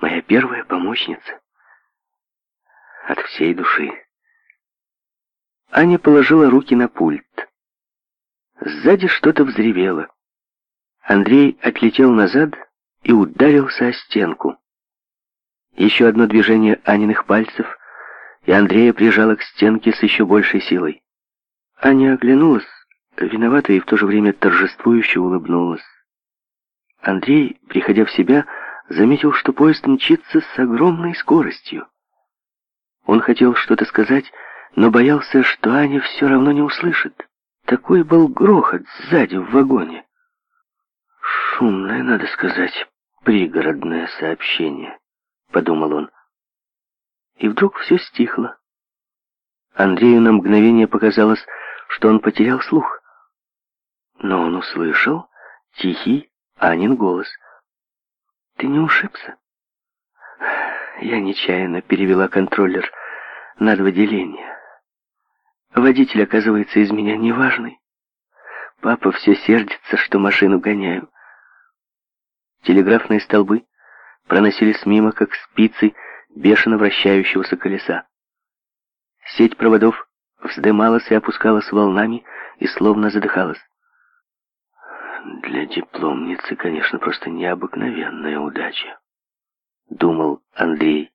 моя первая помощница. От всей души. Аня положила руки на пульт. Сзади что-то взревело. Андрей отлетел назад и ударился о стенку. Еще одно движение Аниных пальцев, и Андрея прижало к стенке с еще большей силой. Аня оглянулась, виновата и в то же время торжествующе улыбнулась. Андрей, приходя в себя, заметил, что поезд мчится с огромной скоростью. Он хотел что-то сказать, но боялся, что Аня все равно не услышит. Такой был грохот сзади в вагоне. «Шумное, надо сказать, пригородное сообщение», — подумал он. И вдруг все стихло. Андрею на мгновение показалось, что он потерял слух. Но он услышал тихий Анин голос — ты не ушибся? Я нечаянно перевела контроллер на два деления. Водитель, оказывается, из меня неважный. Папа все сердится, что машину гоняю. Телеграфные столбы проносились мимо, как спицы бешено вращающегося колеса. Сеть проводов вздымалась и опускалась волнами и словно задыхалась. Для дипломницы, конечно, просто необыкновенная удача. Думал Андрей.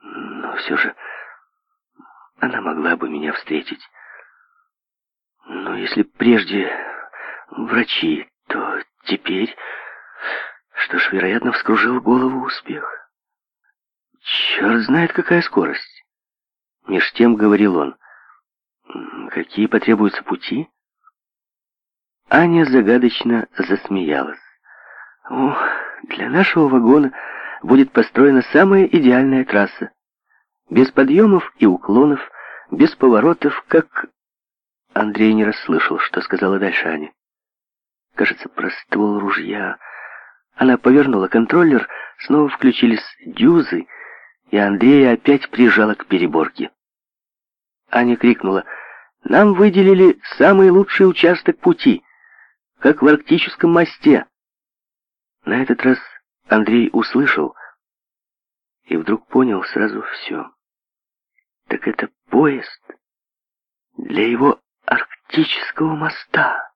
Но все же она могла бы меня встретить. Но если прежде врачи, то теперь, что ж, вероятно, вскружил голову успех. Черт знает, какая скорость. Меж тем говорил он. Какие потребуются пути? Аня загадочно засмеялась. «О, для нашего вагона будет построена самая идеальная трасса. Без подъемов и уклонов, без поворотов, как...» Андрей не расслышал, что сказала дальше Аня. Кажется, про ствол ружья. Она повернула контроллер, снова включились дюзы, и Андрея опять прижала к переборке. Аня крикнула «Нам выделили самый лучший участок пути!» как в арктическом мосте. На этот раз Андрей услышал и вдруг понял сразу все. Так это поезд для его арктического моста.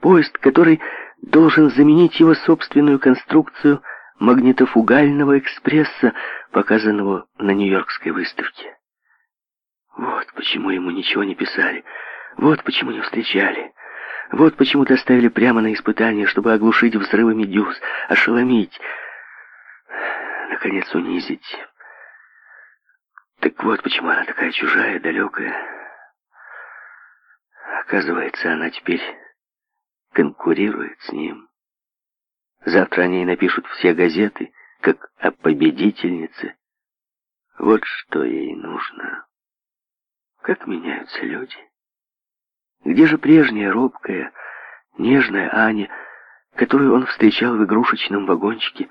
Поезд, который должен заменить его собственную конструкцию магнитофугального экспресса, показанного на Нью-Йоркской выставке. Вот почему ему ничего не писали, вот почему не встречали. Вот почему доставили прямо на испытание, чтобы оглушить взрывами дюз, ошеломить, наконец унизить. Так вот почему она такая чужая, далекая. Оказывается, она теперь конкурирует с ним. Завтра о ней напишут все газеты, как о победительнице. Вот что ей нужно. Как меняются люди. Где же прежняя робкая, нежная Аня, которую он встречал в игрушечном вагончике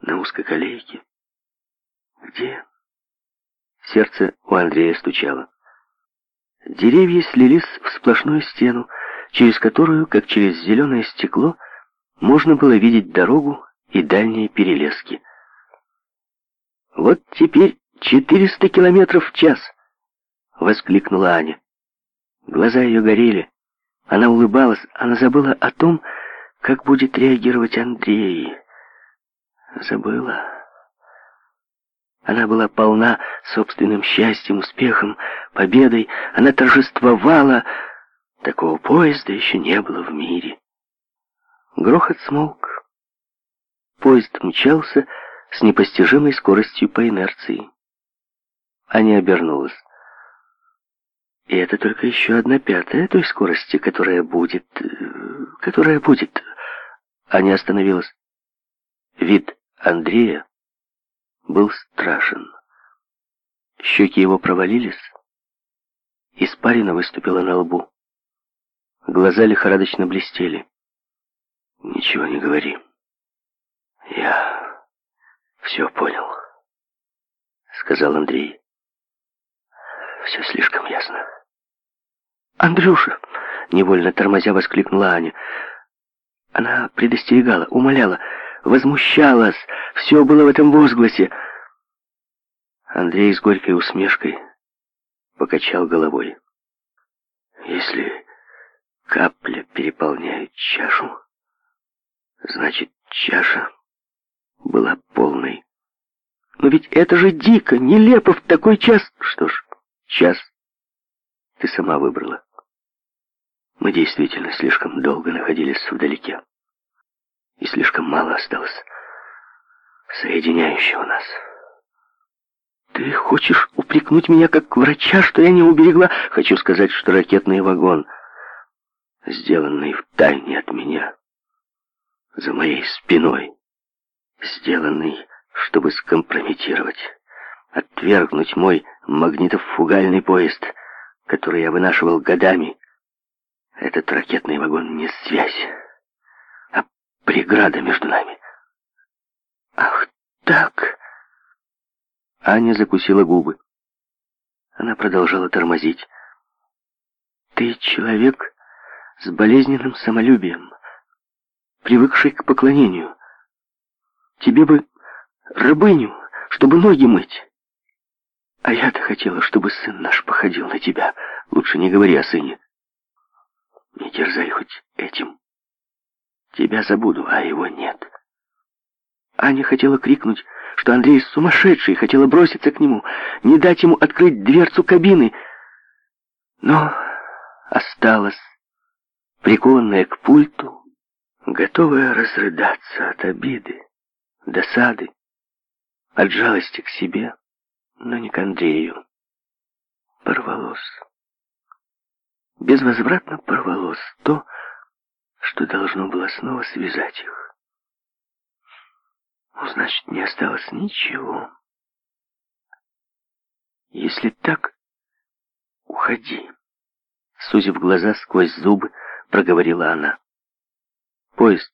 на узкой узкоколейке? Где? Сердце у Андрея стучало. Деревья слились в сплошную стену, через которую, как через зеленое стекло, можно было видеть дорогу и дальние перелески. «Вот теперь 400 километров в час!» — воскликнула Аня. Глаза ее горели. Она улыбалась. Она забыла о том, как будет реагировать Андрей. Забыла. Она была полна собственным счастьем, успехом, победой. Она торжествовала. Такого поезда еще не было в мире. Грохот смолк. Поезд мчался с непостижимой скоростью по инерции. Аня обернулась. И это только еще одна пятая той скорости, которая будет... Э, которая будет... Аня остановилась. Вид Андрея был страшен. Щеки его провалились, испарина выступила на лбу. Глаза лихорадочно блестели. «Ничего не говори. Я все понял», — сказал Андрей. «Все слишком ясно». «Андрюша!» — невольно тормозя воскликнула Аня. Она предостерегала, умоляла, возмущалась. Все было в этом возгласе. Андрей с горькой усмешкой покачал головой. «Если капля переполняет чашу, значит, чаша была полной. Но ведь это же дико, нелепо в такой час!» «Что ж, час ты сама выбрала». Мы действительно слишком долго находились вдалеке. И слишком мало осталось соединяющего нас. Ты хочешь упрекнуть меня как врача, что я не уберегла? Хочу сказать, что ракетный вагон, сделанный в тайне от меня, за моей спиной, сделанный, чтобы скомпрометировать, отвергнуть мой магнитофугальный поезд, который я вынашивал годами, этот ракетный вагон не связь, а преграда между нами. Ах, так... Аня закусила губы. Она продолжала тормозить. Ты человек с болезненным самолюбием, привыкший к поклонению. Тебе бы рыбыню, чтобы ноги мыть. А я-то хотела, чтобы сын наш походил на тебя. Лучше не говори о сыне. Не терзай хоть этим. Тебя забуду, а его нет. Аня хотела крикнуть, что Андрей сумасшедший, хотела броситься к нему, не дать ему открыть дверцу кабины, но осталась, прикованная к пульту, готовая разрыдаться от обиды, досады, от жалости к себе, но не к Андрею. Порвалось безвозвратно порвалось то, что должно было снова связать их. Ну, значит, не осталось ничего. Если так, уходи. Сузив глаза сквозь зубы, проговорила она. Поезд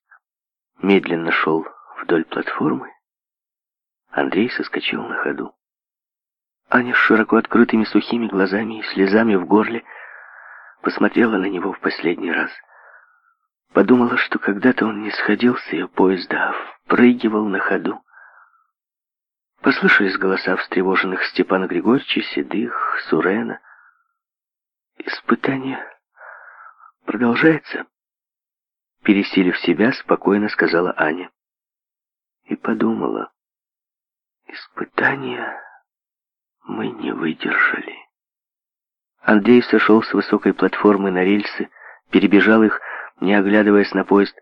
медленно шел вдоль платформы. Андрей соскочил на ходу. Аня с широко открытыми сухими глазами и слезами в горле – посмотрела на него в последний раз. Подумала, что когда-то он не сходил с ее поезда, а впрыгивал на ходу. Послышались голоса встревоженных Степана Григорьевича, Седых, Сурена. «Испытание продолжается?» Пересилив себя, спокойно сказала Аня. И подумала, испытание мы не выдержали. Андрей сошел с высокой платформы на рельсы, перебежал их, не оглядываясь на поезд,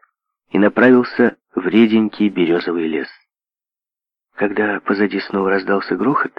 и направился в реденький березовый лес. Когда позади снова раздался грохот,